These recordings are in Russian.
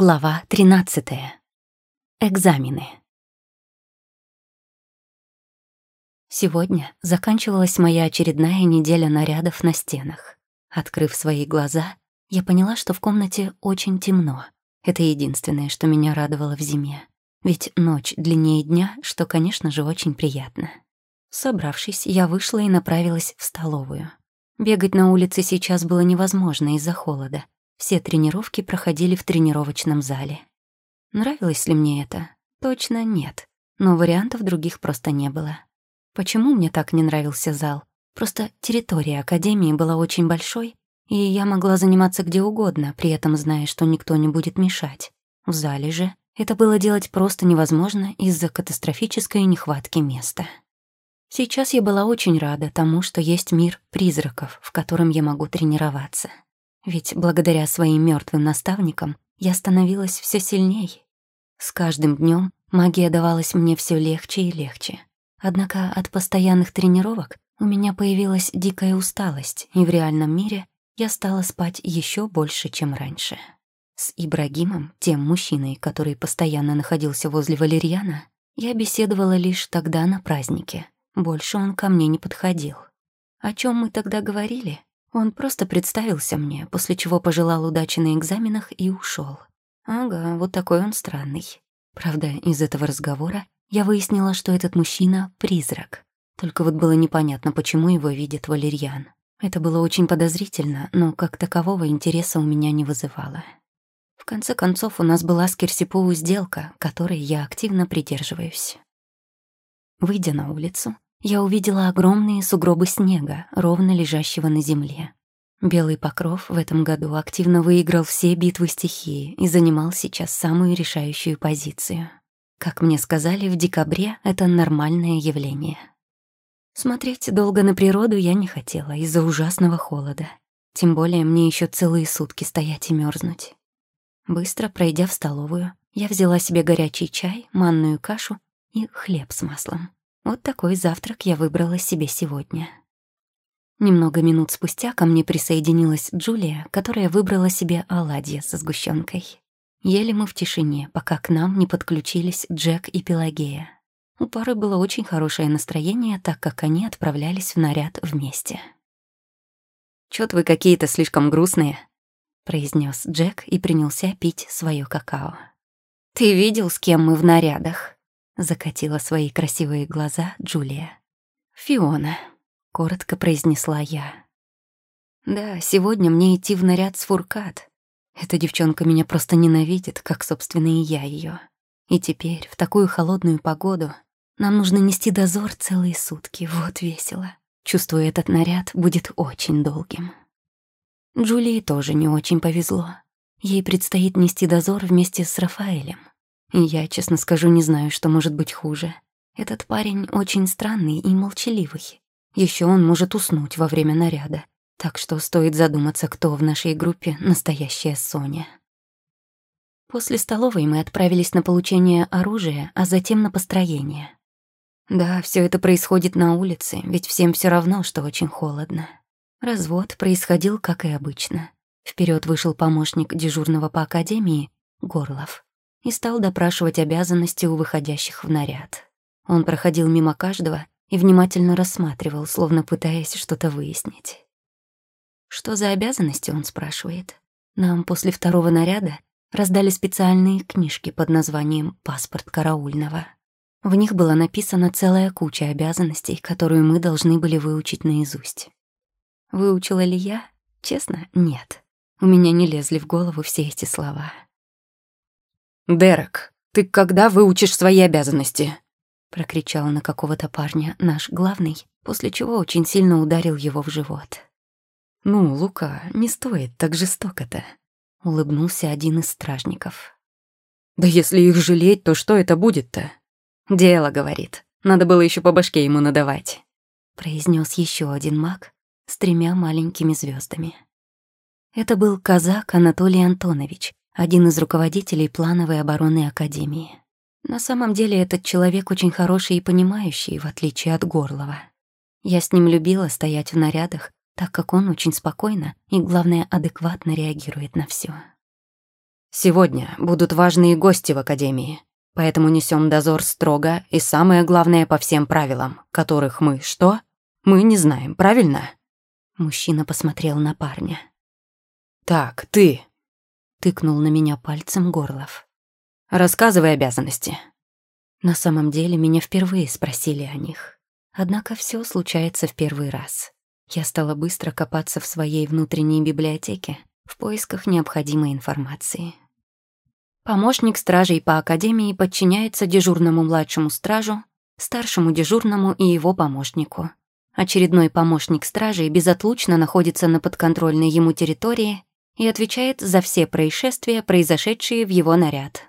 Глава 13. Экзамены. Сегодня заканчивалась моя очередная неделя нарядов на стенах. Открыв свои глаза, я поняла, что в комнате очень темно. Это единственное, что меня радовало в зиме. Ведь ночь длиннее дня, что, конечно же, очень приятно. Собравшись, я вышла и направилась в столовую. Бегать на улице сейчас было невозможно из-за холода, все тренировки проходили в тренировочном зале. Нравилось ли мне это? Точно нет. Но вариантов других просто не было. Почему мне так не нравился зал? Просто территория Академии была очень большой, и я могла заниматься где угодно, при этом зная, что никто не будет мешать. В зале же это было делать просто невозможно из-за катастрофической нехватки места. Сейчас я была очень рада тому, что есть мир призраков, в котором я могу тренироваться. Ведь благодаря своим мертвым наставникам я становилась все сильней. С каждым днем магия давалась мне все легче и легче. Однако от постоянных тренировок у меня появилась дикая усталость, и в реальном мире я стала спать еще больше, чем раньше. С Ибрагимом, тем мужчиной, который постоянно находился возле Валерьяна, я беседовала лишь тогда на празднике. Больше он ко мне не подходил. О чем мы тогда говорили? Он просто представился мне, после чего пожелал удачи на экзаменах и ушел. Ага, вот такой он странный. Правда, из этого разговора я выяснила, что этот мужчина — призрак. Только вот было непонятно, почему его видит Валерьян. Это было очень подозрительно, но как такового интереса у меня не вызывало. В конце концов, у нас была с Кирсипову сделка, которой я активно придерживаюсь. Выйдя на улицу, я увидела огромные сугробы снега, ровно лежащего на земле. Белый покров в этом году активно выиграл все битвы стихии и занимал сейчас самую решающую позицию. Как мне сказали, в декабре это нормальное явление. Смотреть долго на природу я не хотела из-за ужасного холода. Тем более мне еще целые сутки стоять и мерзнуть. Быстро пройдя в столовую, я взяла себе горячий чай, манную кашу и хлеб с маслом. Вот такой завтрак я выбрала себе сегодня. Немного минут спустя ко мне присоединилась Джулия, которая выбрала себе оладья со сгущенкой. Ели мы в тишине, пока к нам не подключились Джек и Пелагея. У пары было очень хорошее настроение, так как они отправлялись в наряд вместе. «Чё-то вы какие-то слишком грустные», — произнес Джек и принялся пить свое какао. «Ты видел, с кем мы в нарядах?» Закатила свои красивые глаза Джулия. «Фиона», — коротко произнесла я. «Да, сегодня мне идти в наряд с фуркат. Эта девчонка меня просто ненавидит, как, собственно, и я ее. И теперь, в такую холодную погоду, нам нужно нести дозор целые сутки. Вот весело. Чувствую, этот наряд будет очень долгим». Джулии тоже не очень повезло. Ей предстоит нести дозор вместе с Рафаэлем. Я, честно скажу, не знаю, что может быть хуже. Этот парень очень странный и молчаливый. Еще он может уснуть во время наряда. Так что стоит задуматься, кто в нашей группе настоящая Соня. После столовой мы отправились на получение оружия, а затем на построение. Да, все это происходит на улице, ведь всем все равно, что очень холодно. Развод происходил, как и обычно. Вперед вышел помощник дежурного по академии, Горлов и стал допрашивать обязанности у выходящих в наряд. Он проходил мимо каждого и внимательно рассматривал, словно пытаясь что-то выяснить. «Что за обязанности?» — он спрашивает. «Нам после второго наряда раздали специальные книжки под названием «Паспорт караульного». В них была написана целая куча обязанностей, которую мы должны были выучить наизусть. Выучила ли я? Честно, нет. У меня не лезли в голову все эти слова. «Дерек, ты когда выучишь свои обязанности?» прокричал на какого-то парня наш главный, после чего очень сильно ударил его в живот. «Ну, Лука, не стоит так жестоко-то», — улыбнулся один из стражников. «Да если их жалеть, то что это будет-то?» «Дело, — говорит, — надо было еще по башке ему надавать», — произнес еще один маг с тремя маленькими звездами. Это был казак Анатолий Антонович, один из руководителей плановой обороны Академии. На самом деле этот человек очень хороший и понимающий, в отличие от Горлова. Я с ним любила стоять в нарядах, так как он очень спокойно и, главное, адекватно реагирует на все. Сегодня будут важные гости в Академии, поэтому несем дозор строго и самое главное по всем правилам, которых мы что? Мы не знаем, правильно?» Мужчина посмотрел на парня. «Так, ты...» — тыкнул на меня пальцем Горлов. «Рассказывай обязанности». На самом деле меня впервые спросили о них. Однако все случается в первый раз. Я стала быстро копаться в своей внутренней библиотеке в поисках необходимой информации. Помощник стражей по академии подчиняется дежурному младшему стражу, старшему дежурному и его помощнику. Очередной помощник стражей безотлучно находится на подконтрольной ему территории и отвечает за все происшествия, произошедшие в его наряд.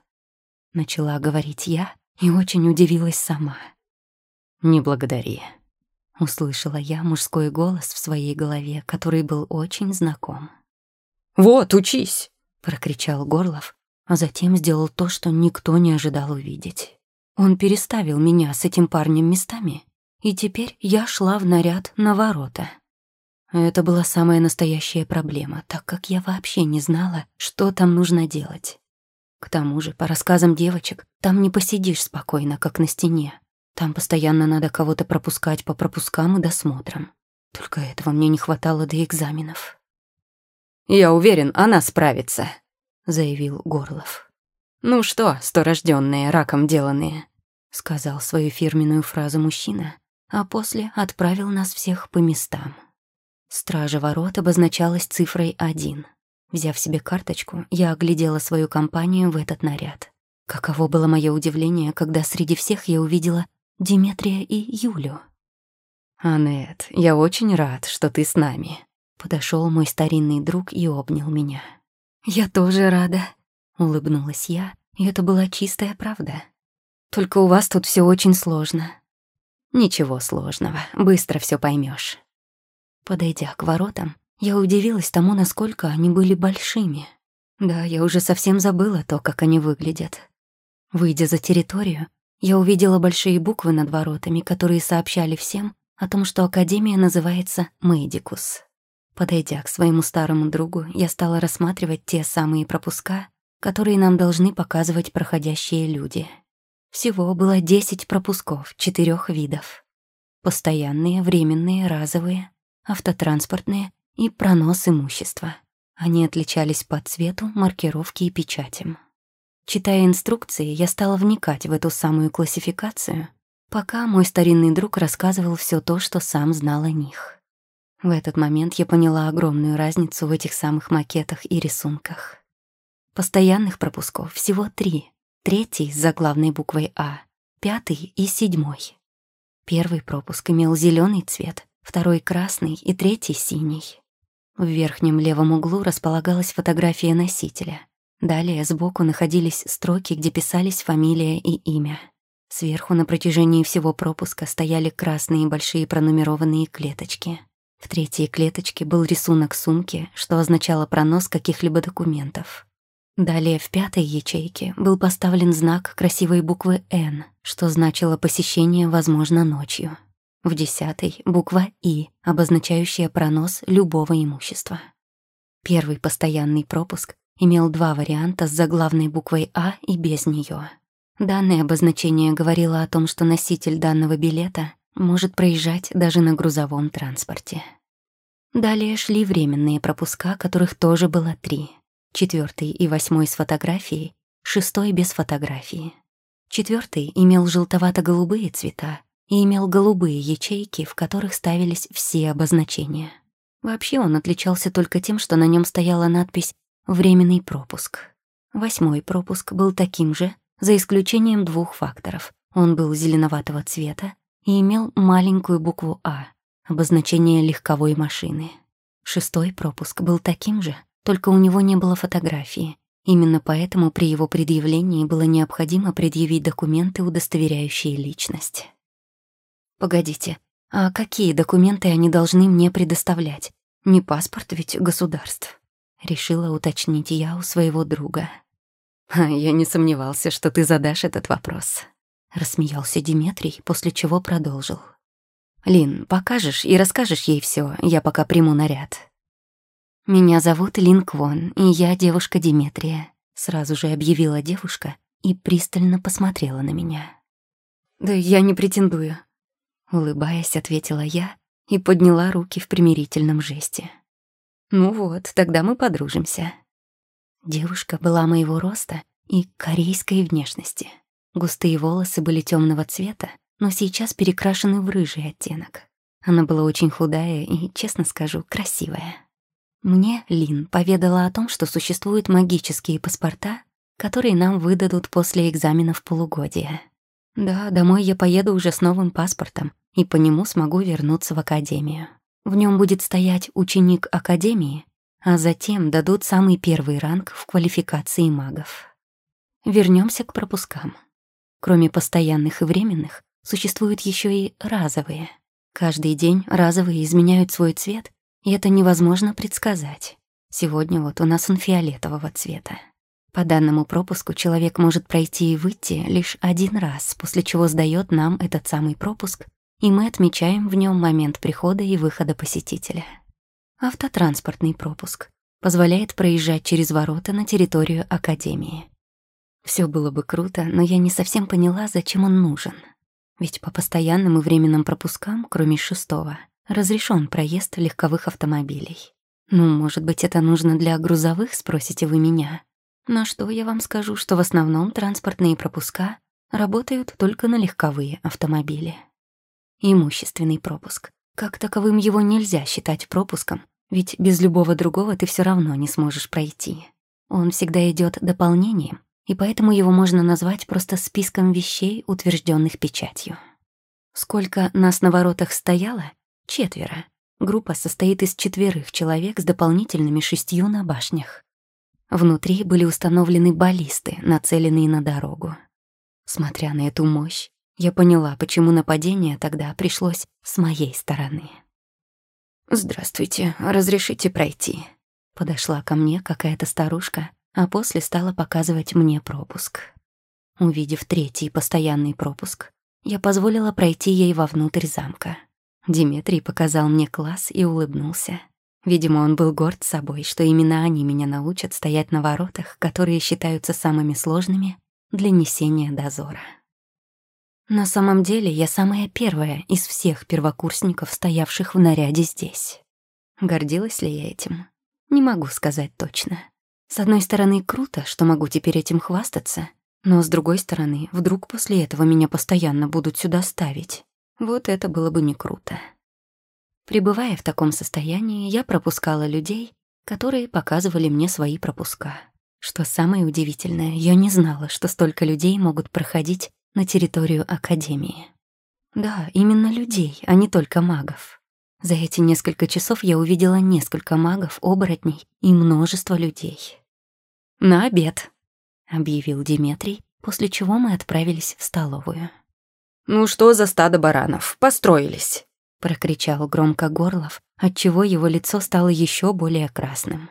Начала говорить я и очень удивилась сама. «Не благодари», — услышала я мужской голос в своей голове, который был очень знаком. «Вот, учись!» — прокричал Горлов, а затем сделал то, что никто не ожидал увидеть. Он переставил меня с этим парнем местами, и теперь я шла в наряд на ворота. Это была самая настоящая проблема, так как я вообще не знала, что там нужно делать. К тому же, по рассказам девочек, там не посидишь спокойно, как на стене. Там постоянно надо кого-то пропускать по пропускам и досмотрам. Только этого мне не хватало до экзаменов. «Я уверен, она справится», — заявил Горлов. «Ну что, сторождённые, раком деланные», — сказал свою фирменную фразу мужчина, а после отправил нас всех по местам. Стража ворот обозначалась цифрой один. Взяв себе карточку, я оглядела свою компанию в этот наряд. Каково было мое удивление, когда среди всех я увидела Диметрия и Юлю. «Анет, я очень рад, что ты с нами», — подошел мой старинный друг и обнял меня. «Я тоже рада», — улыбнулась я, и это была чистая правда. «Только у вас тут все очень сложно». «Ничего сложного, быстро все поймешь. Подойдя к воротам, я удивилась тому, насколько они были большими. Да, я уже совсем забыла то, как они выглядят. Выйдя за территорию, я увидела большие буквы над воротами, которые сообщали всем о том, что Академия называется Мэйдикус. Подойдя к своему старому другу, я стала рассматривать те самые пропуска, которые нам должны показывать проходящие люди. Всего было 10 пропусков четырех видов. Постоянные, временные, разовые, автотранспортные и пронос имущества. Они отличались по цвету, маркировке и печатям. Читая инструкции, я стала вникать в эту самую классификацию, пока мой старинный друг рассказывал все то, что сам знал о них. В этот момент я поняла огромную разницу в этих самых макетах и рисунках. Постоянных пропусков всего три. Третий с заглавной буквой «А», пятый и седьмой. Первый пропуск имел зеленый цвет, второй — красный и третий — синий. В верхнем левом углу располагалась фотография носителя. Далее сбоку находились строки, где писались фамилия и имя. Сверху на протяжении всего пропуска стояли красные большие пронумерованные клеточки. В третьей клеточке был рисунок сумки, что означало пронос каких-либо документов. Далее в пятой ячейке был поставлен знак красивой буквы «Н», что значило посещение, возможно, ночью. В десятой — буква «И», обозначающая пронос любого имущества. Первый постоянный пропуск имел два варианта с заглавной буквой «А» и без нее. Данное обозначение говорило о том, что носитель данного билета может проезжать даже на грузовом транспорте. Далее шли временные пропуска, которых тоже было три. Четвертый и восьмой с фотографией, шестой без фотографии. Четвертый имел желтовато-голубые цвета, и имел голубые ячейки, в которых ставились все обозначения. Вообще он отличался только тем, что на нем стояла надпись «Временный пропуск». Восьмой пропуск был таким же, за исключением двух факторов. Он был зеленоватого цвета и имел маленькую букву «А», обозначение легковой машины. Шестой пропуск был таким же, только у него не было фотографии. Именно поэтому при его предъявлении было необходимо предъявить документы, удостоверяющие личность. Погодите, а какие документы они должны мне предоставлять? Не паспорт ведь государств. Решила уточнить я у своего друга. А я не сомневался, что ты задашь этот вопрос. Рассмеялся Диметрий, после чего продолжил. Лин, покажешь и расскажешь ей все, я пока приму наряд. Меня зовут Лин Квон, и я девушка Диметрия, сразу же объявила девушка и пристально посмотрела на меня. «Да я не претендую», — улыбаясь, ответила я и подняла руки в примирительном жесте. «Ну вот, тогда мы подружимся». Девушка была моего роста и корейской внешности. Густые волосы были темного цвета, но сейчас перекрашены в рыжий оттенок. Она была очень худая и, честно скажу, красивая. Мне Лин поведала о том, что существуют магические паспорта, которые нам выдадут после экзаменов полугодия. Да, домой я поеду уже с новым паспортом, и по нему смогу вернуться в академию. В нем будет стоять ученик академии, а затем дадут самый первый ранг в квалификации магов. Вернемся к пропускам. Кроме постоянных и временных, существуют еще и разовые. Каждый день разовые изменяют свой цвет, и это невозможно предсказать. Сегодня вот у нас он фиолетового цвета. По данному пропуску человек может пройти и выйти лишь один раз, после чего сдает нам этот самый пропуск, и мы отмечаем в нем момент прихода и выхода посетителя. Автотранспортный пропуск позволяет проезжать через ворота на территорию Академии. Все было бы круто, но я не совсем поняла, зачем он нужен. Ведь по постоянным и временным пропускам, кроме шестого, разрешен проезд легковых автомобилей. Ну, может быть, это нужно для грузовых, спросите вы меня. Но что я вам скажу, что в основном транспортные пропуска работают только на легковые автомобили. Имущественный пропуск. Как таковым его нельзя считать пропуском, ведь без любого другого ты все равно не сможешь пройти. Он всегда идет дополнением, и поэтому его можно назвать просто списком вещей, утвержденных печатью. Сколько нас на воротах стояло? Четверо. Группа состоит из четверых человек с дополнительными шестью на башнях. Внутри были установлены баллисты, нацеленные на дорогу. Смотря на эту мощь, я поняла, почему нападение тогда пришлось с моей стороны. «Здравствуйте, разрешите пройти?» Подошла ко мне какая-то старушка, а после стала показывать мне пропуск. Увидев третий постоянный пропуск, я позволила пройти ей вовнутрь замка. Диметрий показал мне класс и улыбнулся. Видимо, он был горд собой, что именно они меня научат стоять на воротах, которые считаются самыми сложными для несения дозора. На самом деле я самая первая из всех первокурсников, стоявших в наряде здесь. Гордилась ли я этим? Не могу сказать точно. С одной стороны, круто, что могу теперь этим хвастаться, но с другой стороны, вдруг после этого меня постоянно будут сюда ставить. Вот это было бы не круто. Пребывая в таком состоянии, я пропускала людей, которые показывали мне свои пропуска. Что самое удивительное, я не знала, что столько людей могут проходить на территорию Академии. Да, именно людей, а не только магов. За эти несколько часов я увидела несколько магов, оборотней и множество людей. «На обед», — объявил Диметрий, после чего мы отправились в столовую. «Ну что за стадо баранов? Построились!» Прокричал громко Горлов, отчего его лицо стало еще более красным.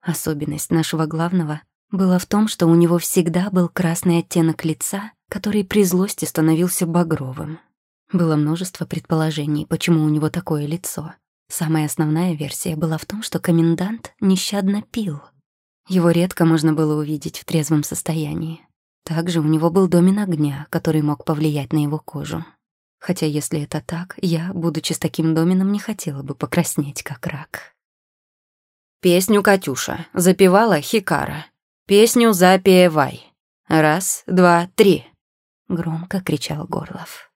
Особенность нашего главного была в том, что у него всегда был красный оттенок лица, который при злости становился багровым. Было множество предположений, почему у него такое лицо. Самая основная версия была в том, что комендант нещадно пил. Его редко можно было увидеть в трезвом состоянии. Также у него был домен огня, который мог повлиять на его кожу. Хотя если это так, я, будучи с таким доменом, не хотела бы покраснеть, как рак. Песню Катюша запевала Хикара. Песню запевай. Раз, два, три. Громко кричал Горлов.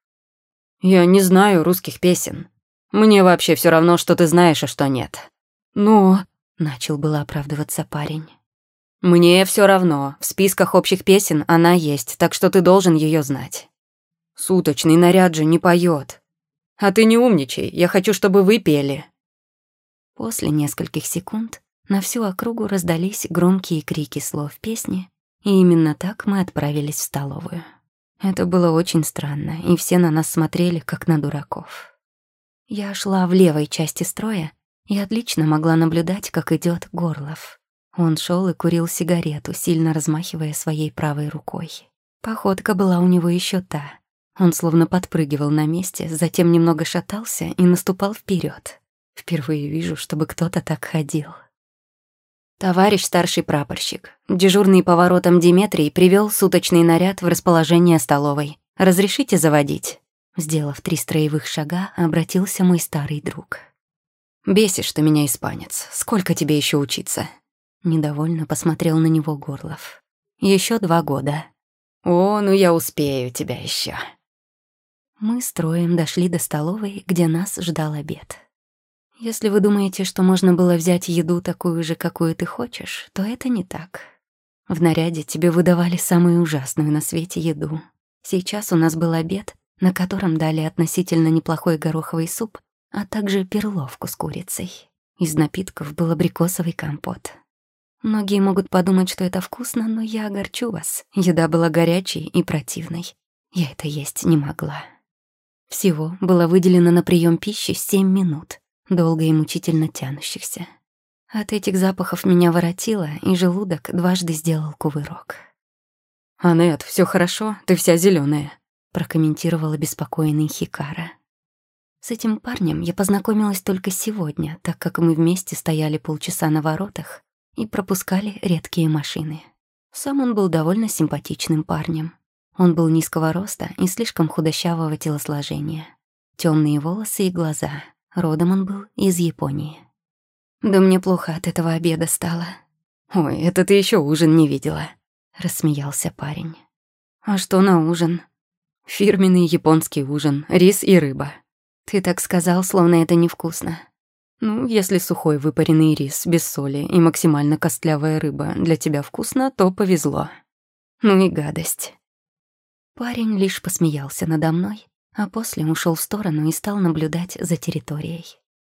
Я не знаю русских песен. Мне вообще все равно, что ты знаешь, а что нет. Ну, начал было оправдываться парень. Мне все равно. В списках общих песен она есть, так что ты должен ее знать. Суточный наряд же не поет. А ты не умничай, я хочу, чтобы вы пели. После нескольких секунд на всю округу раздались громкие крики слов песни, и именно так мы отправились в столовую. Это было очень странно, и все на нас смотрели, как на дураков. Я шла в левой части строя и отлично могла наблюдать, как идет Горлов. Он шел и курил сигарету, сильно размахивая своей правой рукой. Походка была у него еще та, он словно подпрыгивал на месте, затем немного шатался и наступал вперед. Впервые вижу, чтобы кто-то так ходил. Товарищ старший прапорщик, дежурный поворотом Диметрий привел суточный наряд в расположение столовой. Разрешите заводить?» Сделав три строевых шага, обратился мой старый друг. «Бесишь ты меня, испанец. Сколько тебе еще учиться?» Недовольно посмотрел на него Горлов. Еще два года. «О, ну я успею тебя еще. Мы с троем дошли до столовой, где нас ждал обед. Если вы думаете, что можно было взять еду такую же, какую ты хочешь, то это не так. В наряде тебе выдавали самую ужасную на свете еду. Сейчас у нас был обед, на котором дали относительно неплохой гороховый суп, а также перловку с курицей. Из напитков был абрикосовый компот. Многие могут подумать, что это вкусно, но я огорчу вас. Еда была горячей и противной. Я это есть не могла. Всего было выделено на прием пищи семь минут, долго и мучительно тянущихся. От этих запахов меня воротило, и желудок дважды сделал кувырок. «Анет, все хорошо, ты вся зеленая, прокомментировала беспокойный Хикара. С этим парнем я познакомилась только сегодня, так как мы вместе стояли полчаса на воротах и пропускали редкие машины. Сам он был довольно симпатичным парнем. Он был низкого роста и слишком худощавого телосложения. Темные волосы и глаза. Родом он был из Японии. Да мне плохо от этого обеда стало. «Ой, это ты еще ужин не видела», — рассмеялся парень. «А что на ужин?» «Фирменный японский ужин, рис и рыба». «Ты так сказал, словно это невкусно». Ну, если сухой выпаренный рис без соли и максимально костлявая рыба для тебя вкусно, то повезло. Ну и гадость. Парень лишь посмеялся надо мной, а после ушел в сторону и стал наблюдать за территорией.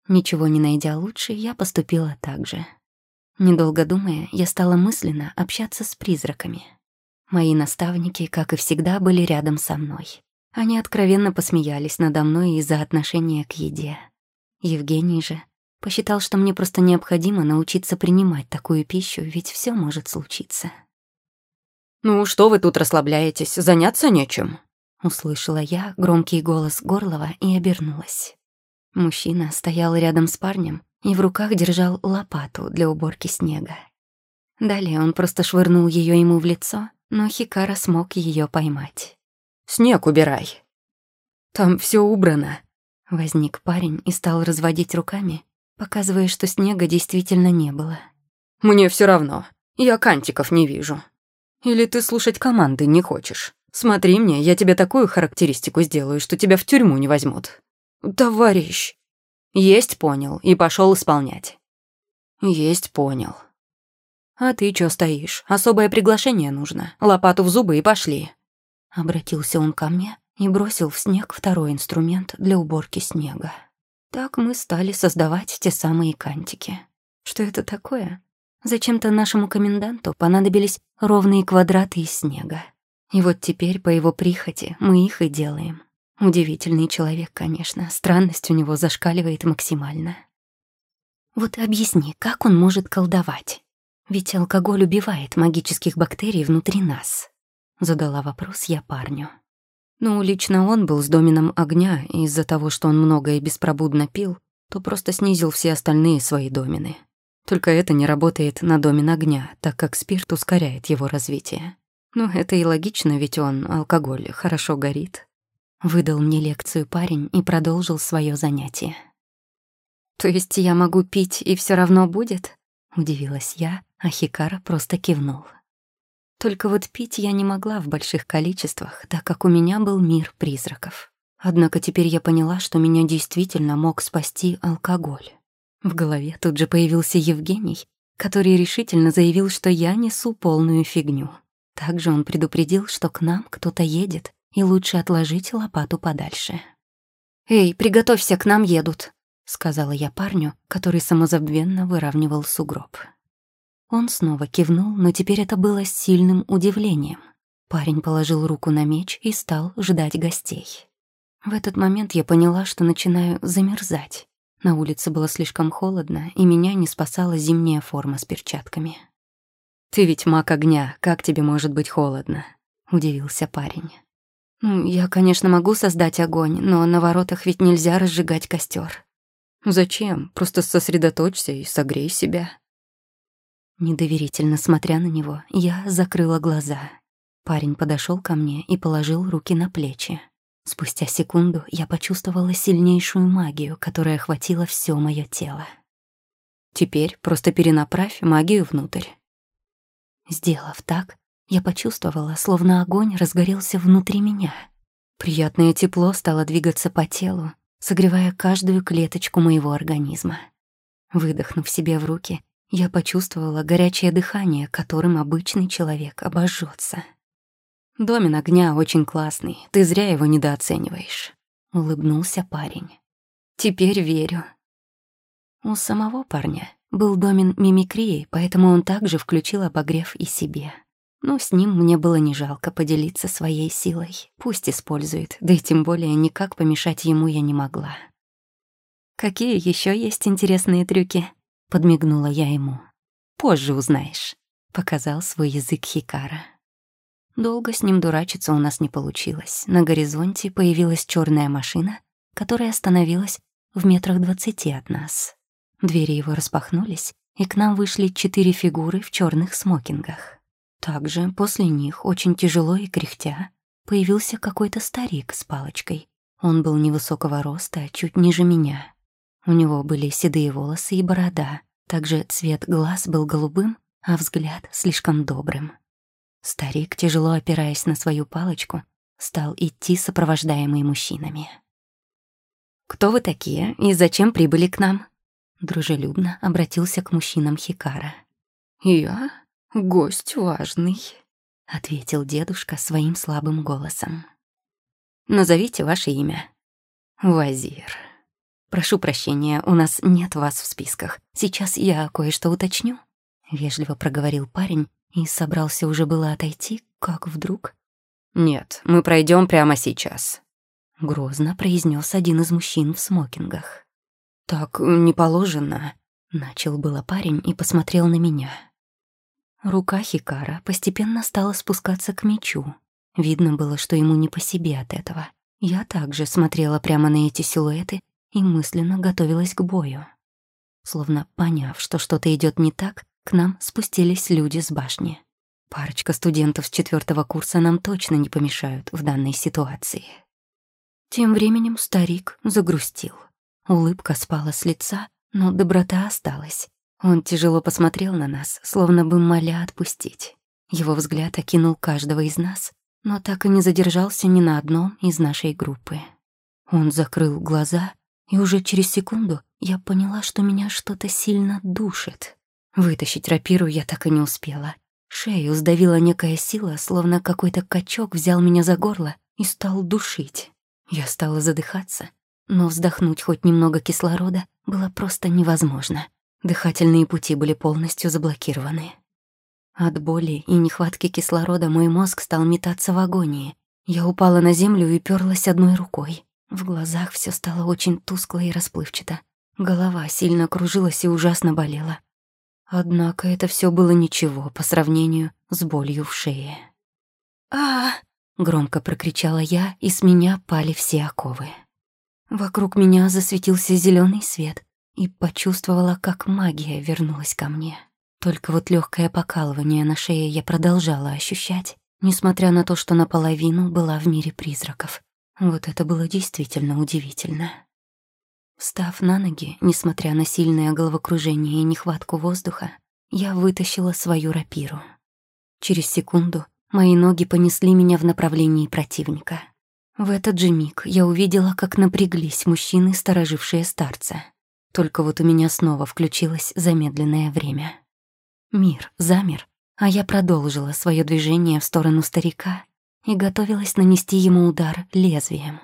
Ничего не найдя лучше, я поступила так же. Недолго думая, я стала мысленно общаться с призраками. Мои наставники, как и всегда, были рядом со мной. Они откровенно посмеялись надо мной из-за отношения к еде. Евгений же Посчитал, что мне просто необходимо научиться принимать такую пищу, ведь все может случиться. «Ну, что вы тут расслабляетесь? Заняться нечем?» Услышала я громкий голос Горлова и обернулась. Мужчина стоял рядом с парнем и в руках держал лопату для уборки снега. Далее он просто швырнул ее ему в лицо, но Хикара смог ее поймать. «Снег убирай!» «Там все убрано!» Возник парень и стал разводить руками, показывая, что снега действительно не было. «Мне все равно. Я кантиков не вижу. Или ты слушать команды не хочешь? Смотри мне, я тебе такую характеристику сделаю, что тебя в тюрьму не возьмут». «Товарищ!» «Есть понял и пошел исполнять». «Есть понял». «А ты чё стоишь? Особое приглашение нужно. Лопату в зубы и пошли». Обратился он ко мне и бросил в снег второй инструмент для уборки снега. Так мы стали создавать те самые кантики. Что это такое? Зачем-то нашему коменданту понадобились ровные квадраты из снега. И вот теперь по его прихоти мы их и делаем. Удивительный человек, конечно, странность у него зашкаливает максимально. Вот объясни, как он может колдовать? Ведь алкоголь убивает магических бактерий внутри нас. Задала вопрос я парню. Ну, лично он был с доменом огня, и из-за того, что он много и беспробудно пил, то просто снизил все остальные свои домены. Только это не работает на домен огня, так как спирт ускоряет его развитие. Ну, это и логично, ведь он, алкоголь, хорошо горит. Выдал мне лекцию парень и продолжил свое занятие. «То есть я могу пить, и все равно будет?» Удивилась я, а Хикара просто кивнул. Только вот пить я не могла в больших количествах, так как у меня был мир призраков. Однако теперь я поняла, что меня действительно мог спасти алкоголь. В голове тут же появился Евгений, который решительно заявил, что я несу полную фигню. Также он предупредил, что к нам кто-то едет, и лучше отложить лопату подальше. «Эй, приготовься, к нам едут», — сказала я парню, который самозабвенно выравнивал сугроб. Он снова кивнул, но теперь это было сильным удивлением. Парень положил руку на меч и стал ждать гостей. В этот момент я поняла, что начинаю замерзать. На улице было слишком холодно, и меня не спасала зимняя форма с перчатками. «Ты ведь маг огня, как тебе может быть холодно?» — удивился парень. «Ну, я, конечно, могу создать огонь, но на воротах ведь нельзя разжигать костер. «Зачем? Просто сосредоточься и согрей себя». Недоверительно смотря на него, я закрыла глаза. Парень подошел ко мне и положил руки на плечи. Спустя секунду я почувствовала сильнейшую магию, которая охватила все мое тело. Теперь просто перенаправь магию внутрь. Сделав так, я почувствовала, словно огонь разгорелся внутри меня. Приятное тепло стало двигаться по телу, согревая каждую клеточку моего организма. Выдохнув себе в руки, я почувствовала горячее дыхание, которым обычный человек обожжется. «Домин огня очень классный, ты зря его недооцениваешь», — улыбнулся парень. «Теперь верю». У самого парня был домен мимикрии, поэтому он также включил обогрев и себе. Но с ним мне было не жалко поделиться своей силой. Пусть использует, да и тем более никак помешать ему я не могла. «Какие еще есть интересные трюки?» — подмигнула я ему. «Позже узнаешь», — показал свой язык Хикара. Долго с ним дурачиться у нас не получилось. На горизонте появилась черная машина, которая остановилась в метрах двадцати от нас. Двери его распахнулись, и к нам вышли четыре фигуры в черных смокингах. Также после них, очень тяжело и кряхтя, появился какой-то старик с палочкой. Он был невысокого роста, чуть ниже меня. У него были седые волосы и борода. Также цвет глаз был голубым, а взгляд слишком добрым. Старик, тяжело опираясь на свою палочку, стал идти сопровождаемый мужчинами. «Кто вы такие и зачем прибыли к нам?» Дружелюбно обратился к мужчинам Хикара. «Я гость важный», — ответил дедушка своим слабым голосом. «Назовите ваше имя». «Вазир». «Прошу прощения, у нас нет вас в списках. Сейчас я кое-что уточню», — вежливо проговорил парень и собрался уже было отойти, как вдруг... «Нет, мы пройдем прямо сейчас», — грозно произнес один из мужчин в смокингах. «Так не положено», — начал было парень и посмотрел на меня. Рука Хикара постепенно стала спускаться к мечу. Видно было, что ему не по себе от этого. Я также смотрела прямо на эти силуэты и мысленно готовилась к бою. Словно поняв, что что-то идет не так, к нам спустились люди с башни. Парочка студентов с четвертого курса нам точно не помешают в данной ситуации. Тем временем старик загрустил. Улыбка спала с лица, но доброта осталась. Он тяжело посмотрел на нас, словно бы моля отпустить. Его взгляд окинул каждого из нас, но так и не задержался ни на одном из нашей группы. Он закрыл глаза, и уже через секунду я поняла, что меня что-то сильно душит. Вытащить рапиру я так и не успела. Шею сдавила некая сила, словно какой-то качок взял меня за горло и стал душить. Я стала задыхаться, но вздохнуть хоть немного кислорода было просто невозможно. Дыхательные пути были полностью заблокированы. От боли и нехватки кислорода мой мозг стал метаться в агонии. Я упала на землю и перлась одной рукой. В глазах все стало очень тускло и расплывчато. Голова сильно кружилась и ужасно болела. Однако это все было ничего по сравнению с болью в шее. а, громко прокричала я, и с меня пали все оковы. Вокруг меня засветился зеленый свет, и почувствовала, как магия вернулась ко мне. Только вот легкое покалывание на шее я продолжала ощущать, несмотря на то, что наполовину была в мире призраков. Вот это было действительно удивительно. Встав на ноги, несмотря на сильное головокружение и нехватку воздуха, я вытащила свою рапиру. Через секунду мои ноги понесли меня в направлении противника. В этот же миг я увидела, как напряглись мужчины, сторожившие старца. Только вот у меня снова включилось замедленное время. Мир замер, а я продолжила свое движение в сторону старика и готовилась нанести ему удар лезвием.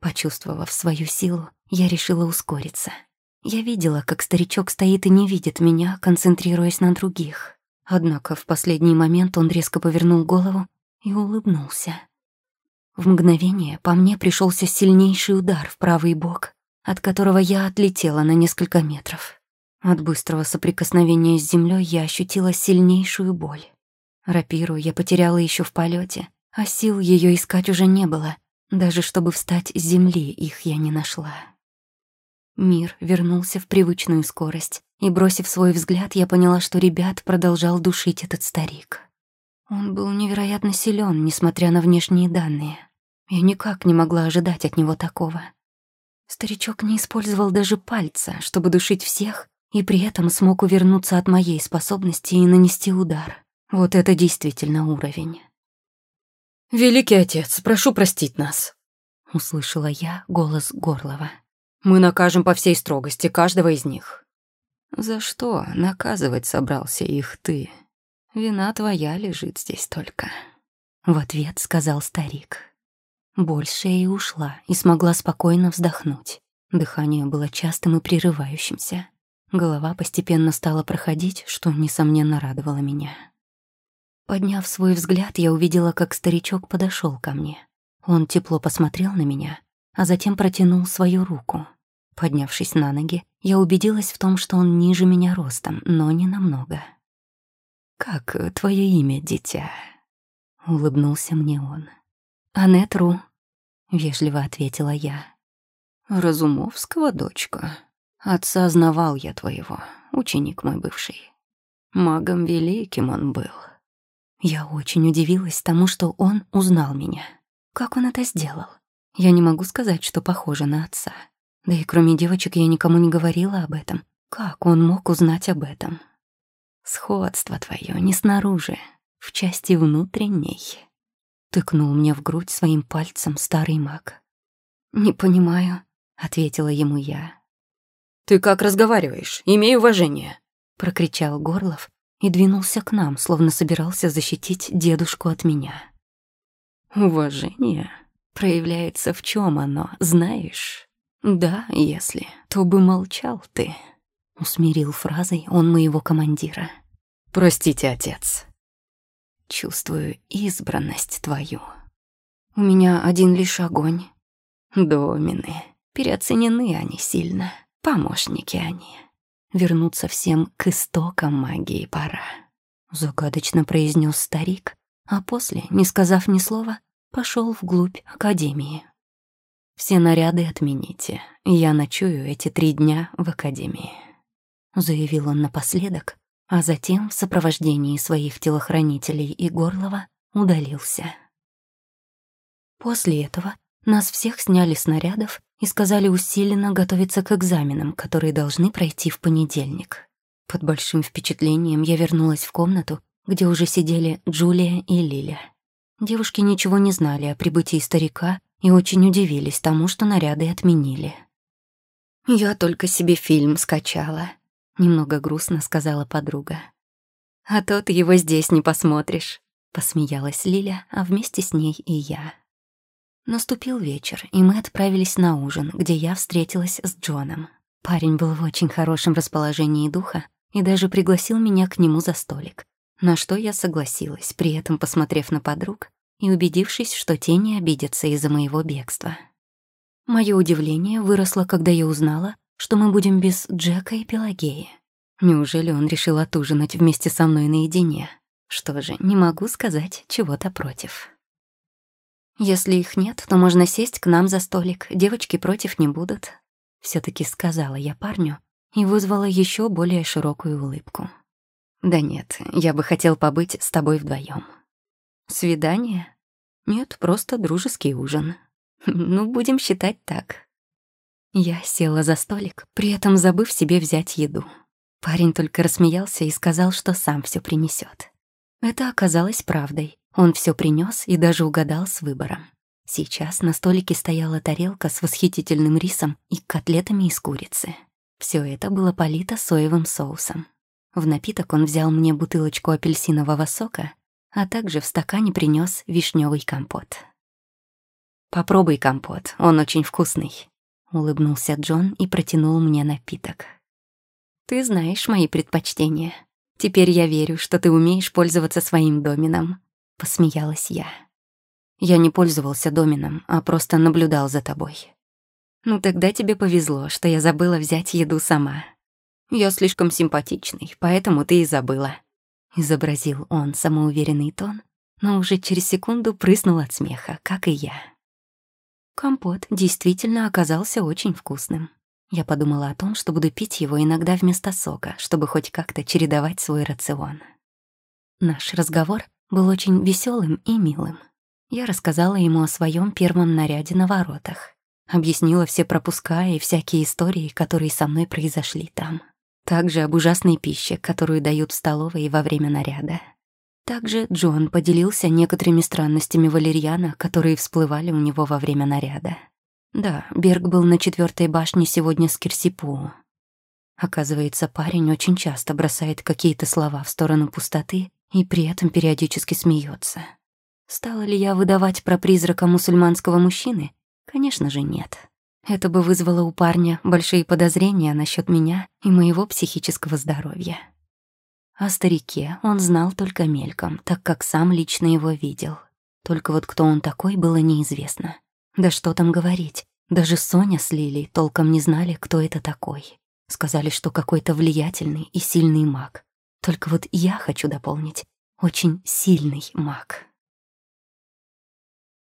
Почувствовав свою силу, я решила ускориться. Я видела, как старичок стоит и не видит меня, концентрируясь на других. Однако в последний момент он резко повернул голову и улыбнулся. В мгновение по мне пришелся сильнейший удар в правый бок, от которого я отлетела на несколько метров. От быстрого соприкосновения с землей я ощутила сильнейшую боль. Рапиру я потеряла еще в полете, а сил ее искать уже не было. Даже чтобы встать с земли, их я не нашла. Мир вернулся в привычную скорость, и, бросив свой взгляд, я поняла, что ребят продолжал душить этот старик. Он был невероятно силен, несмотря на внешние данные. Я никак не могла ожидать от него такого. Старичок не использовал даже пальца, чтобы душить всех, и при этом смог увернуться от моей способности и нанести удар. Вот это действительно уровень. «Великий отец, прошу простить нас», — услышала я голос Горлова. «Мы накажем по всей строгости каждого из них». «За что наказывать собрался их ты? Вина твоя лежит здесь только», — в ответ сказал старик. Больше и ушла, и смогла спокойно вздохнуть. Дыхание было частым и прерывающимся. Голова постепенно стала проходить, что, несомненно, радовало меня. Подняв свой взгляд, я увидела, как старичок подошел ко мне. Он тепло посмотрел на меня, а затем протянул свою руку. Поднявшись на ноги, я убедилась в том, что он ниже меня ростом, но не намного. «Как твое имя, дитя?» — улыбнулся мне он. «Анет Ру», — вежливо ответила я. «Разумовского дочка. Отца знавал я твоего, ученик мой бывший. Магом великим он был». Я очень удивилась тому, что он узнал меня. Как он это сделал? Я не могу сказать, что похоже на отца. Да и кроме девочек я никому не говорила об этом. Как он мог узнать об этом? Сходство твое не снаружи, в части внутренней. Тыкнул мне в грудь своим пальцем старый маг. «Не понимаю», — ответила ему я. «Ты как разговариваешь? Имей уважение!» — прокричал Горлов и двинулся к нам, словно собирался защитить дедушку от меня. «Уважение проявляется в чем оно, знаешь?» «Да, если, то бы молчал ты», — усмирил фразой он моего командира. «Простите, отец. Чувствую избранность твою. У меня один лишь огонь. Домины. Переоценены они сильно. Помощники они. Вернуться всем к истокам магии пора», — загадочно произнес старик, а после, не сказав ни слова, пошел вглубь Академии. Все наряды отмените. Я ночую эти три дня в академии», — заявил он напоследок, а затем в сопровождении своих телохранителей и Горлова удалился. После этого нас всех сняли с нарядов и сказали усиленно готовиться к экзаменам, которые должны пройти в понедельник. Под большим впечатлением я вернулась в комнату, где уже сидели Джулия и Лиля. Девушки ничего не знали о прибытии старика и очень удивились тому, что наряды отменили. «Я только себе фильм скачала», — немного грустно сказала подруга. «А то ты его здесь не посмотришь», — посмеялась Лиля, а вместе с ней и я. Наступил вечер, и мы отправились на ужин, где я встретилась с Джоном. Парень был в очень хорошем расположении духа и даже пригласил меня к нему за столик, на что я согласилась, при этом посмотрев на подруг и убедившись, что те не обидятся из-за моего бегства. Моё удивление выросло, когда я узнала, что мы будем без Джека и Пелагеи. Неужели он решил отужинать вместе со мной наедине? Что же, не могу сказать чего-то против. Если их нет, то можно сесть к нам за столик, девочки против не будут. все таки сказала я парню и вызвала еще более широкую улыбку. Да нет, я бы хотел побыть с тобой вдвоем. Свидание? Нет, просто дружеский ужин. Ну, будем считать так. Я села за столик, при этом забыв себе взять еду. Парень только рассмеялся и сказал, что сам все принесет. Это оказалось правдой. Он все принес и даже угадал с выбором. Сейчас на столике стояла тарелка с восхитительным рисом и котлетами из курицы. Все это было полито соевым соусом. В напиток он взял мне бутылочку апельсинового сока а также в стакане принес вишневый компот. «Попробуй компот, он очень вкусный», — улыбнулся Джон и протянул мне напиток. «Ты знаешь мои предпочтения. Теперь я верю, что ты умеешь пользоваться своим домином», — посмеялась я. «Я не пользовался домином, а просто наблюдал за тобой». «Ну тогда тебе повезло, что я забыла взять еду сама. Я слишком симпатичный, поэтому ты и забыла», изобразил он самоуверенный тон, но уже через секунду прыснул от смеха, как и я. Компот действительно оказался очень вкусным. Я подумала о том, что буду пить его иногда вместо сока, чтобы хоть как-то чередовать свой рацион. Наш разговор был очень веселым и милым. Я рассказала ему о своем первом наряде на воротах. Объяснила все пропуска и всякие истории, которые со мной произошли там. Также об ужасной пище, которую дают в столовой во время наряда. Также Джон поделился некоторыми странностями валерьяна, которые всплывали у него во время наряда. Да, Берг был на четвертой башне сегодня с Кирсипу. Оказывается, парень очень часто бросает какие-то слова в сторону пустоты и при этом периодически смеется. Стала ли я выдавать про призрака мусульманского мужчины? Конечно же, нет. Это бы вызвало у парня большие подозрения насчет меня и моего психического здоровья. О старике он знал только мельком, так как сам лично его видел. Только вот кто он такой, было неизвестно. Да что там говорить, даже Соня с Лилей толком не знали, кто это такой. Сказали, что какой-то влиятельный и сильный маг. Только вот я хочу дополнить. Очень сильный маг.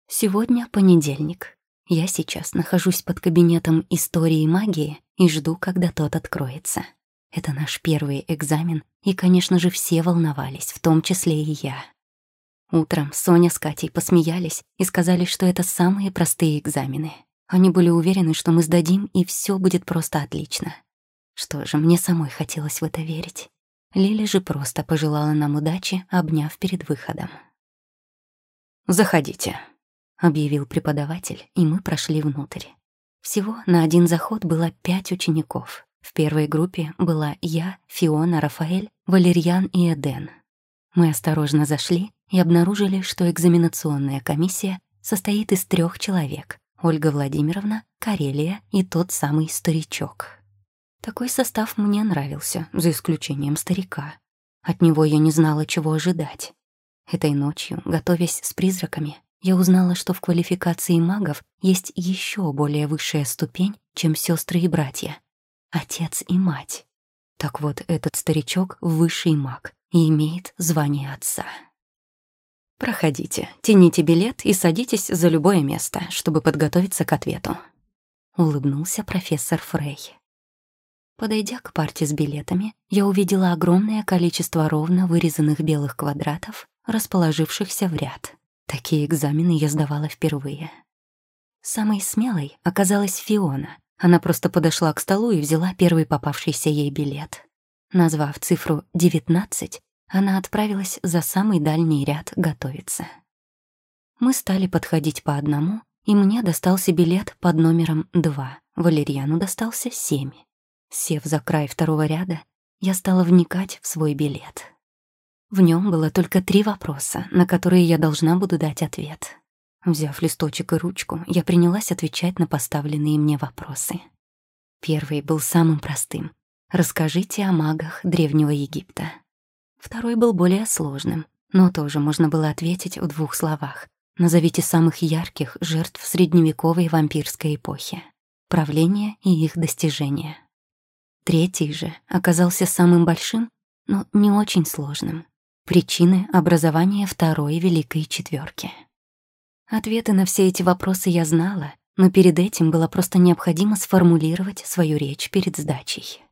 Сегодня понедельник. Я сейчас нахожусь под кабинетом истории магии и жду, когда тот откроется. Это наш первый экзамен, и, конечно же, все волновались, в том числе и я. Утром Соня с Катей посмеялись и сказали, что это самые простые экзамены. Они были уверены, что мы сдадим, и все будет просто отлично. Что же, мне самой хотелось в это верить. Лили же просто пожелала нам удачи, обняв перед выходом. «Заходите», объявил преподаватель, и мы прошли внутрь. Всего на один заход было пять учеников. В первой группе была я, Фиона, Рафаэль, Валерьян и Эден. Мы осторожно зашли и обнаружили, что экзаменационная комиссия состоит из трех человек — Ольга Владимировна, Карелия и тот самый старичок. Такой состав мне нравился, за исключением старика. От него я не знала, чего ожидать. Этой ночью, готовясь с призраками, я узнала, что в квалификации магов есть еще более высшая ступень, чем сестры и братья — отец и мать. Так вот, этот старичок — высший маг и имеет звание отца. «Проходите, тяните билет и садитесь за любое место, чтобы подготовиться к ответу», — улыбнулся профессор Фрей. Подойдя к парте с билетами, я увидела огромное количество ровно вырезанных белых квадратов, расположившихся в ряд. Такие экзамены я сдавала впервые. Самой смелой оказалась Фиона. Она просто подошла к столу и взяла первый попавшийся ей билет. Назвав цифру 19, она отправилась за самый дальний ряд готовиться. Мы стали подходить по одному, и мне достался билет под номером 2, Валерьяну достался 7. Сев за край второго ряда, я стала вникать в свой билет. В нем было только три вопроса, на которые я должна буду дать ответ. Взяв листочек и ручку, я принялась отвечать на поставленные мне вопросы. Первый был самым простым. «Расскажите о магах Древнего Египта». Второй был более сложным, но тоже можно было ответить в двух словах. Назовите самых ярких жертв средневековой вампирской эпохи. Правление и их достижения. Третий же оказался самым большим, но не очень сложным. Причины образования Второй Великой Четверки. Ответы на все эти вопросы я знала, но перед этим было просто необходимо сформулировать свою речь перед сдачей.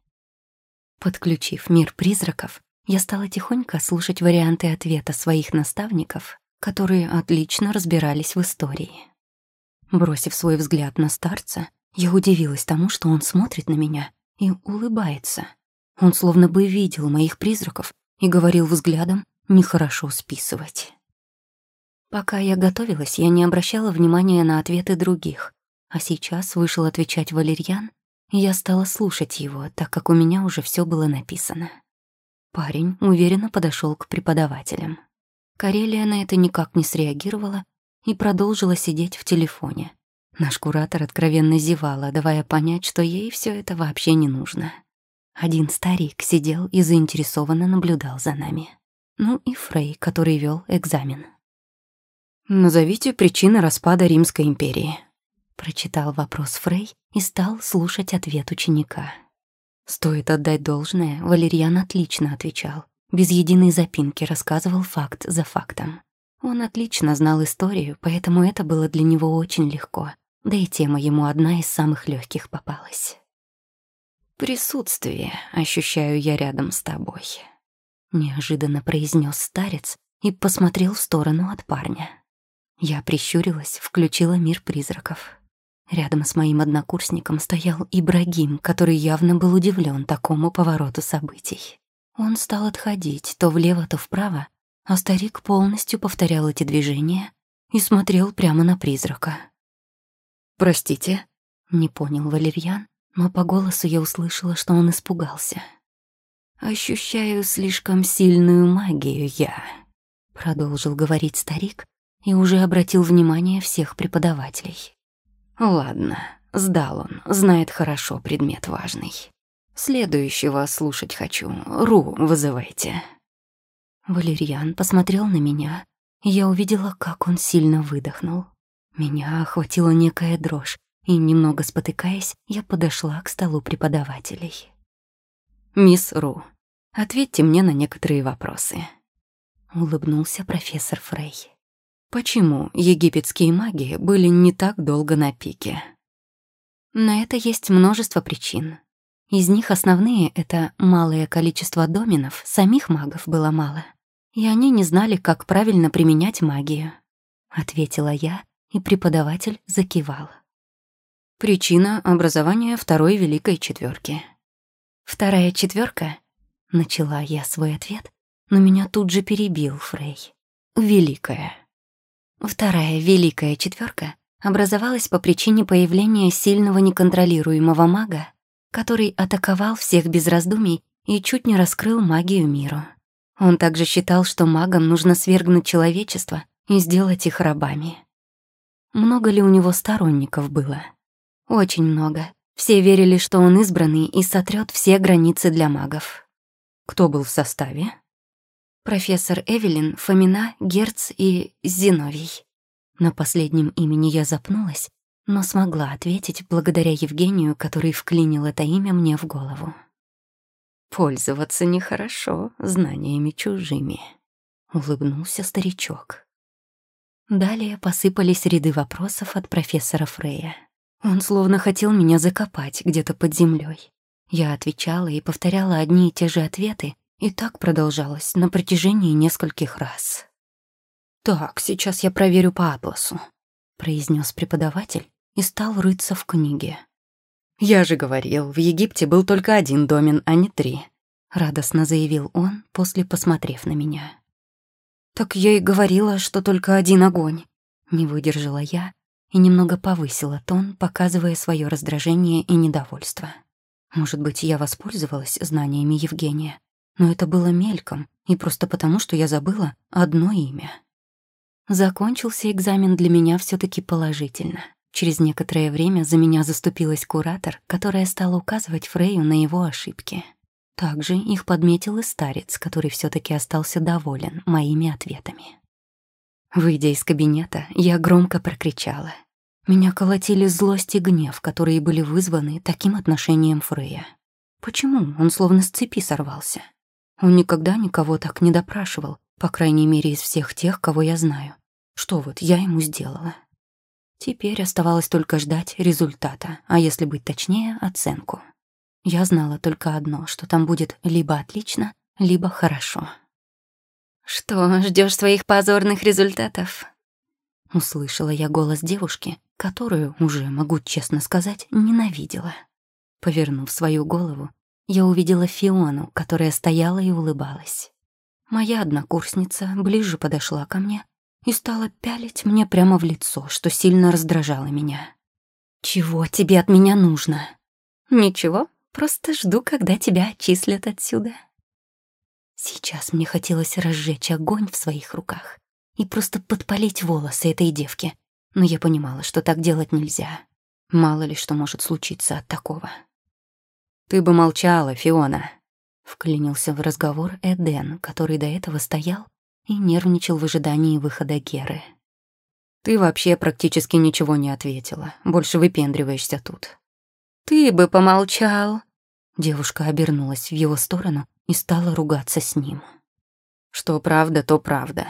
Подключив мир призраков, я стала тихонько слушать варианты ответа своих наставников, которые отлично разбирались в истории. Бросив свой взгляд на старца, я удивилась тому, что он смотрит на меня и улыбается. Он словно бы видел моих призраков и говорил взглядом «нехорошо списывать». Пока я готовилась, я не обращала внимания на ответы других, а сейчас вышел отвечать Валерьян, и я стала слушать его, так как у меня уже все было написано. Парень уверенно подошел к преподавателям. Карелия на это никак не среагировала и продолжила сидеть в телефоне. Наш куратор откровенно зевала, давая понять, что ей все это вообще не нужно. Один старик сидел и заинтересованно наблюдал за нами. Ну и Фрей, который вел экзамен. «Назовите причины распада Римской империи», — прочитал вопрос Фрей и стал слушать ответ ученика. Стоит отдать должное, Валерьян отлично отвечал. Без единой запинки рассказывал факт за фактом. Он отлично знал историю, поэтому это было для него очень легко. Да и тема ему одна из самых легких попалась. Присутствие ощущаю я рядом с тобой. Неожиданно произнес старец и посмотрел в сторону от парня. Я прищурилась, включила мир призраков. Рядом с моим однокурсником стоял Ибрагим, который явно был удивлен такому повороту событий. Он стал отходить то влево, то вправо, а старик полностью повторял эти движения и смотрел прямо на призрака. «Простите?» — не понял Валерьян, но по голосу я услышала, что он испугался. «Ощущаю слишком сильную магию я», — продолжил говорить старик и уже обратил внимание всех преподавателей. «Ладно, сдал он, знает хорошо предмет важный. Следующего слушать хочу. Ру вызывайте». Валерьян посмотрел на меня, и я увидела, как он сильно выдохнул. Меня охватила некая дрожь, и, немного спотыкаясь, я подошла к столу преподавателей. «Мисс Ру, ответьте мне на некоторые вопросы», — улыбнулся профессор Фрей. «Почему египетские маги были не так долго на пике?» На это есть множество причин. Из них основные — это малое количество доменов, самих магов было мало — и они не знали, как правильно применять магию. Ответила я, и преподаватель закивал. Причина образования второй великой четверки. Вторая четверка? Начала я свой ответ, но меня тут же перебил Фрей. Великая. Вторая великая четверка образовалась по причине появления сильного неконтролируемого мага, который атаковал всех без раздумий и чуть не раскрыл магию миру. Он также считал, что магам нужно свергнуть человечество и сделать их рабами. Много ли у него сторонников было? Очень много. Все верили, что он избранный и сотрет все границы для магов. Кто был в составе? Профессор Эвелин, Фомина, Герц и Зиновий. На последнем имени я запнулась, но смогла ответить благодаря Евгению, который вклинил это имя мне в голову. Пользоваться нехорошо знаниями чужими, улыбнулся старичок. Далее посыпались ряды вопросов от профессора Фрея. Он словно хотел меня закопать где-то под землей. Я отвечала и повторяла одни и те же ответы, и так продолжалось на протяжении нескольких раз. «Так, сейчас я проверю по атласу», — произнес преподаватель и стал рыться в книге. «Я же говорил, в Египте был только один домен, а не три», — радостно заявил он, после посмотрев на меня. «Так я и говорила, что только один огонь», — не выдержала я и немного повысила тон, показывая свое раздражение и недовольство. Может быть, я воспользовалась знаниями Евгения, но это было мельком и просто потому, что я забыла одно имя. Закончился экзамен для меня все таки положительно — Через некоторое время за меня заступилась куратор, которая стала указывать Фрею на его ошибки. Также их подметил и старец, который все таки остался доволен моими ответами. Выйдя из кабинета, я громко прокричала. Меня колотили злость и гнев, которые были вызваны таким отношением Фрея. Почему он словно с цепи сорвался? Он никогда никого так не допрашивал, по крайней мере, из всех тех, кого я знаю. Что вот я ему сделала? Теперь оставалось только ждать результата, а если быть точнее, оценку. Я знала только одно, что там будет либо отлично, либо хорошо. «Что, ждешь своих позорных результатов?» Услышала я голос девушки, которую, уже могу честно сказать, ненавидела. Повернув свою голову, я увидела Фиону, которая стояла и улыбалась. Моя однокурсница ближе подошла ко мне и стала пялить мне прямо в лицо, что сильно раздражало меня. «Чего тебе от меня нужно?» «Ничего, просто жду, когда тебя отчислят отсюда». Сейчас мне хотелось разжечь огонь в своих руках и просто подпалить волосы этой девки, но я понимала, что так делать нельзя. Мало ли что может случиться от такого. «Ты бы молчала, Фиона», — вклинился в разговор Эден, который до этого стоял и нервничал в ожидании выхода Геры. «Ты вообще практически ничего не ответила. Больше выпендриваешься тут». «Ты бы помолчал!» Девушка обернулась в его сторону и стала ругаться с ним. «Что правда, то правда.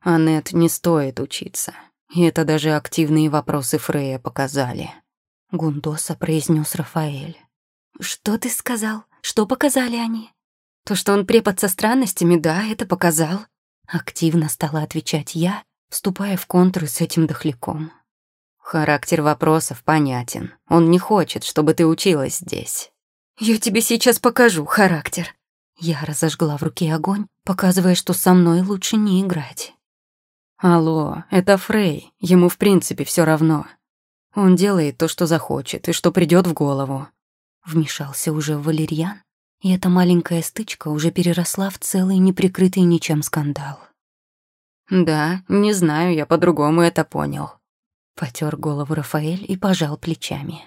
Аннет не стоит учиться. И это даже активные вопросы Фрея показали», — Гундоса произнес Рафаэль. Что ты сказал? Что показали они? То, что он препод со странностями, да, это показал. Активно стала отвечать я, вступая в контры с этим дохляком. Характер вопросов понятен. Он не хочет, чтобы ты училась здесь. Я тебе сейчас покажу характер. Я разожгла в руке огонь, показывая, что со мной лучше не играть. Алло, это Фрей. Ему в принципе все равно. Он делает то, что захочет и что придет в голову. Вмешался уже Валерьян, и эта маленькая стычка уже переросла в целый неприкрытый ничем скандал. Да, не знаю, я по-другому это понял. Потер голову Рафаэль и пожал плечами.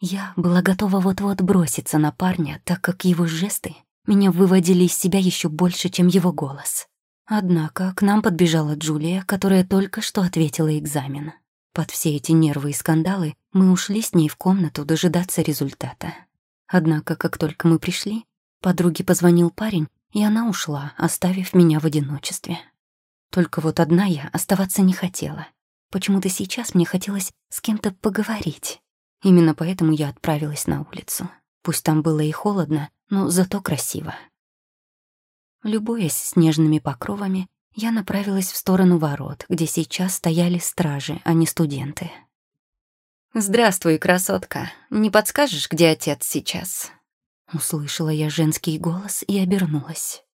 Я была готова вот-вот броситься на парня, так как его жесты меня выводили из себя еще больше, чем его голос. Однако к нам подбежала Джулия, которая только что ответила экзамен. Под все эти нервы и скандалы мы ушли с ней в комнату дожидаться результата. Однако, как только мы пришли, подруге позвонил парень, и она ушла, оставив меня в одиночестве. Только вот одна я оставаться не хотела. Почему-то сейчас мне хотелось с кем-то поговорить. Именно поэтому я отправилась на улицу. Пусть там было и холодно, но зато красиво. Любуясь снежными покровами, я направилась в сторону ворот, где сейчас стояли стражи, а не студенты. «Здравствуй, красотка. Не подскажешь, где отец сейчас?» Услышала я женский голос и обернулась.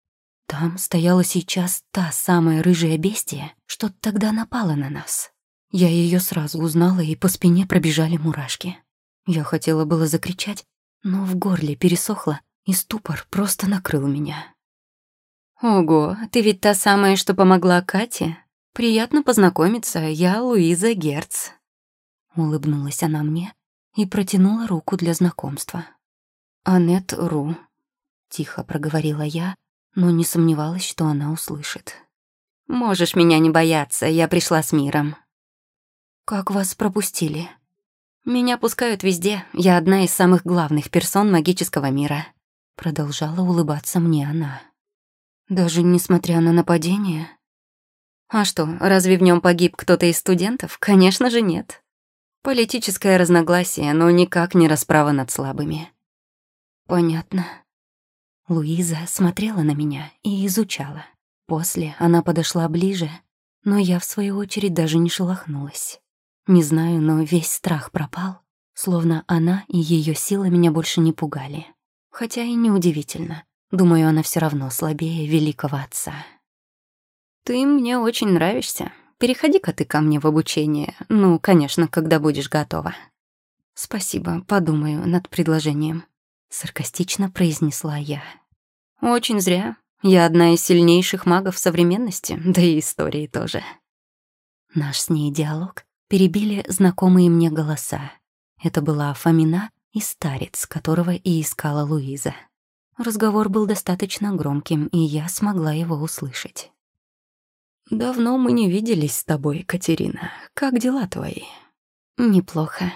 Там стояла сейчас та самая рыжая бестия, что тогда напала на нас. Я ее сразу узнала, и по спине пробежали мурашки. Я хотела было закричать, но в горле пересохло, и ступор просто накрыл меня. «Ого, ты ведь та самая, что помогла Кате? Приятно познакомиться, я Луиза Герц». Улыбнулась она мне и протянула руку для знакомства. «Аннет Ру», — тихо проговорила я, но не сомневалась, что она услышит. «Можешь меня не бояться, я пришла с миром». «Как вас пропустили?» «Меня пускают везде, я одна из самых главных персон магического мира», — продолжала улыбаться мне она. Даже несмотря на нападение? А что, разве в нем погиб кто-то из студентов? Конечно же нет. Политическое разногласие, но никак не расправа над слабыми. Понятно. Луиза смотрела на меня и изучала. После она подошла ближе, но я, в свою очередь, даже не шелохнулась. Не знаю, но весь страх пропал, словно она и ее сила меня больше не пугали. Хотя и неудивительно. Думаю, она все равно слабее великого отца. «Ты мне очень нравишься. Переходи-ка ты ко мне в обучение. Ну, конечно, когда будешь готова». «Спасибо, подумаю над предложением», — саркастично произнесла я. «Очень зря. Я одна из сильнейших магов современности, да и истории тоже». Наш с ней диалог перебили знакомые мне голоса. Это была Фомина и старец, которого и искала Луиза. Разговор был достаточно громким, и я смогла его услышать. «Давно мы не виделись с тобой, Катерина. Как дела твои?» «Неплохо.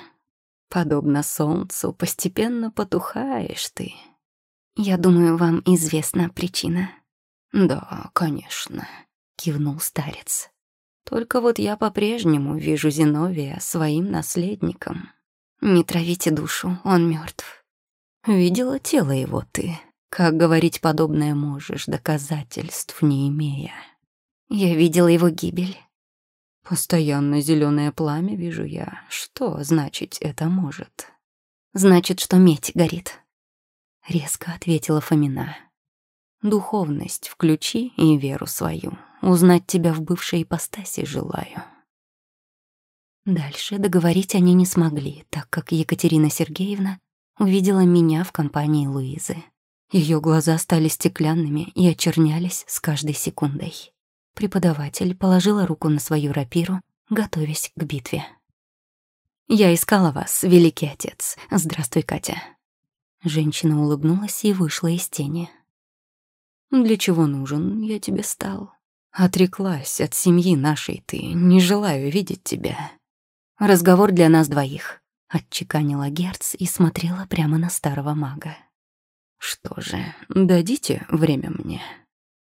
Подобно солнцу, постепенно потухаешь ты». «Я думаю, вам известна причина». «Да, конечно», — кивнул старец. «Только вот я по-прежнему вижу Зиновия своим наследником. Не травите душу, он мертв. Видела тело его ты?» Как говорить подобное можешь, доказательств не имея? Я видела его гибель. Постоянно зеленое пламя вижу я. Что значит это может? Значит, что медь горит. Резко ответила Фомина. Духовность включи и веру свою. Узнать тебя в бывшей ипостаси желаю. Дальше договорить они не смогли, так как Екатерина Сергеевна увидела меня в компании Луизы. Ее глаза стали стеклянными и очернялись с каждой секундой. Преподаватель положила руку на свою рапиру, готовясь к битве. «Я искала вас, великий отец. Здравствуй, Катя». Женщина улыбнулась и вышла из тени. «Для чего нужен я тебе стал? Отреклась от семьи нашей ты, не желаю видеть тебя». «Разговор для нас двоих», — отчеканила Герц и смотрела прямо на старого мага. «Что же, дадите время мне?»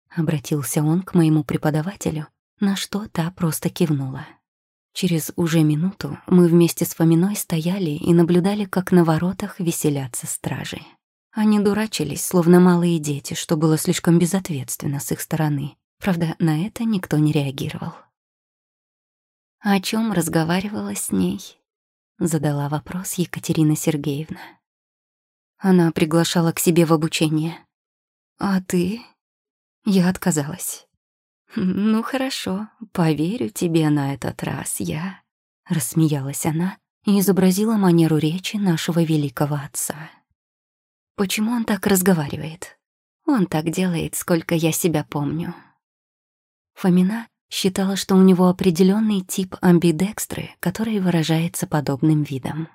Обратился он к моему преподавателю, на что та просто кивнула. Через уже минуту мы вместе с Фоминой стояли и наблюдали, как на воротах веселятся стражи. Они дурачились, словно малые дети, что было слишком безответственно с их стороны. Правда, на это никто не реагировал. «О чем разговаривала с ней?» — задала вопрос Екатерина Сергеевна. Она приглашала к себе в обучение. «А ты?» Я отказалась. «Ну хорошо, поверю тебе на этот раз, я...» Рассмеялась она и изобразила манеру речи нашего великого отца. Почему он так разговаривает? Он так делает, сколько я себя помню. Фомина считала, что у него определенный тип амбидекстры, который выражается подобным видом.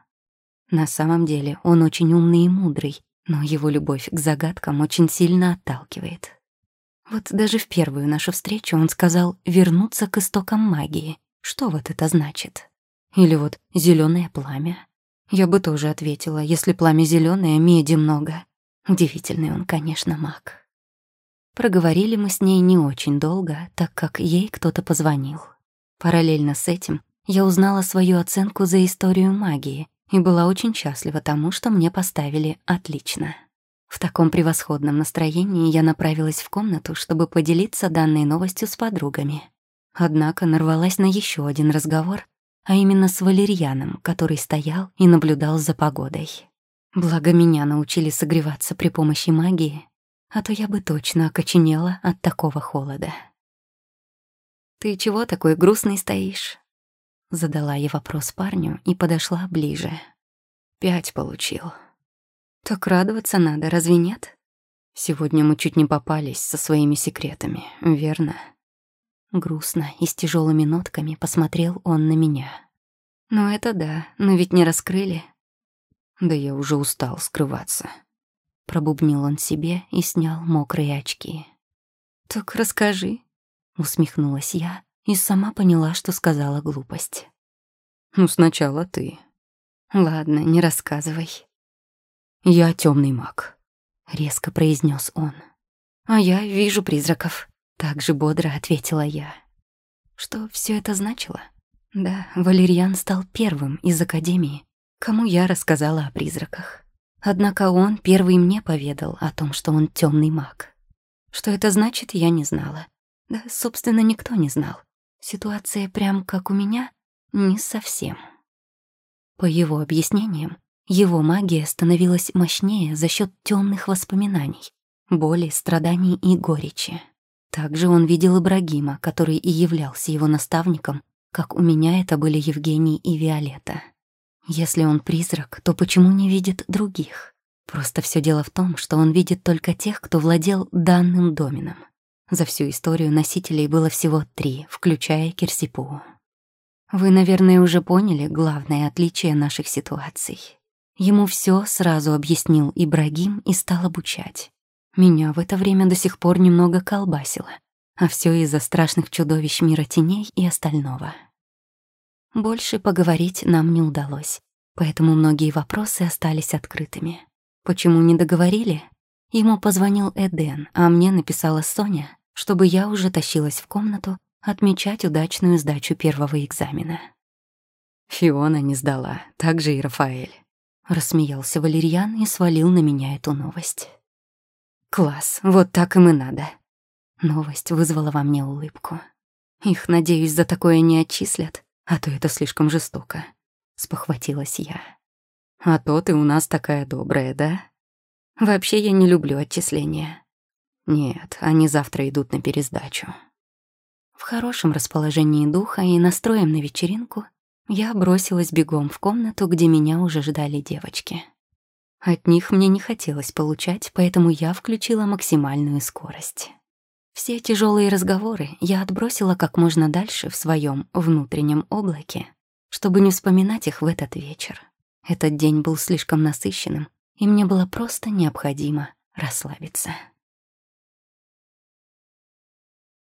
На самом деле он очень умный и мудрый, но его любовь к загадкам очень сильно отталкивает. Вот даже в первую нашу встречу он сказал вернуться к истокам магии. Что вот это значит? Или вот зеленое пламя. Я бы тоже ответила, если пламя зеленое, меди много. Удивительный он, конечно, маг. Проговорили мы с ней не очень долго, так как ей кто-то позвонил. Параллельно с этим я узнала свою оценку за историю магии и была очень счастлива тому, что мне поставили «отлично». В таком превосходном настроении я направилась в комнату, чтобы поделиться данной новостью с подругами. Однако нарвалась на еще один разговор, а именно с Валерьяном, который стоял и наблюдал за погодой. Благо меня научили согреваться при помощи магии, а то я бы точно окоченела от такого холода. «Ты чего такой грустный стоишь?» Задала я вопрос парню и подошла ближе. «Пять получил». «Так радоваться надо, разве нет?» «Сегодня мы чуть не попались со своими секретами, верно?» Грустно и с тяжелыми нотками посмотрел он на меня. «Ну это да, но ведь не раскрыли». «Да я уже устал скрываться». Пробубнил он себе и снял мокрые очки. «Так расскажи», — усмехнулась я и сама поняла, что сказала глупость. «Ну, сначала ты». «Ладно, не рассказывай». «Я темный маг», — резко произнес он. «А я вижу призраков», так же бодро ответила я. Что все это значило? Да, Валерьян стал первым из Академии, кому я рассказала о призраках. Однако он первый мне поведал о том, что он темный маг. Что это значит, я не знала. Да, собственно, никто не знал. Ситуация прям как у меня? Не совсем. По его объяснениям, его магия становилась мощнее за счет темных воспоминаний, боли, страданий и горечи. Также он видел Ибрагима, который и являлся его наставником, как у меня это были Евгений и Виолетта. Если он призрак, то почему не видит других? Просто все дело в том, что он видит только тех, кто владел данным доменом. За всю историю носителей было всего три, включая Кирсипу. Вы, наверное, уже поняли главное отличие наших ситуаций. Ему все сразу объяснил Ибрагим и стал обучать. Меня в это время до сих пор немного колбасило, а все из-за страшных чудовищ мира теней и остального. Больше поговорить нам не удалось, поэтому многие вопросы остались открытыми. Почему не договорили? Ему позвонил Эден, а мне написала Соня, чтобы я уже тащилась в комнату отмечать удачную сдачу первого экзамена. Фиона не сдала, так же и Рафаэль. Рассмеялся Валерьян и свалил на меня эту новость. Класс, вот так им и надо. Новость вызвала во мне улыбку. Их, надеюсь, за такое не отчислят, а то это слишком жестоко. Спохватилась я. А то ты у нас такая добрая, да? Вообще я не люблю отчисления. Нет, они завтра идут на пересдачу. В хорошем расположении духа и настроем на вечеринку я бросилась бегом в комнату, где меня уже ждали девочки. От них мне не хотелось получать, поэтому я включила максимальную скорость. Все тяжелые разговоры я отбросила как можно дальше в своем внутреннем облаке, чтобы не вспоминать их в этот вечер. Этот день был слишком насыщенным, и мне было просто необходимо расслабиться.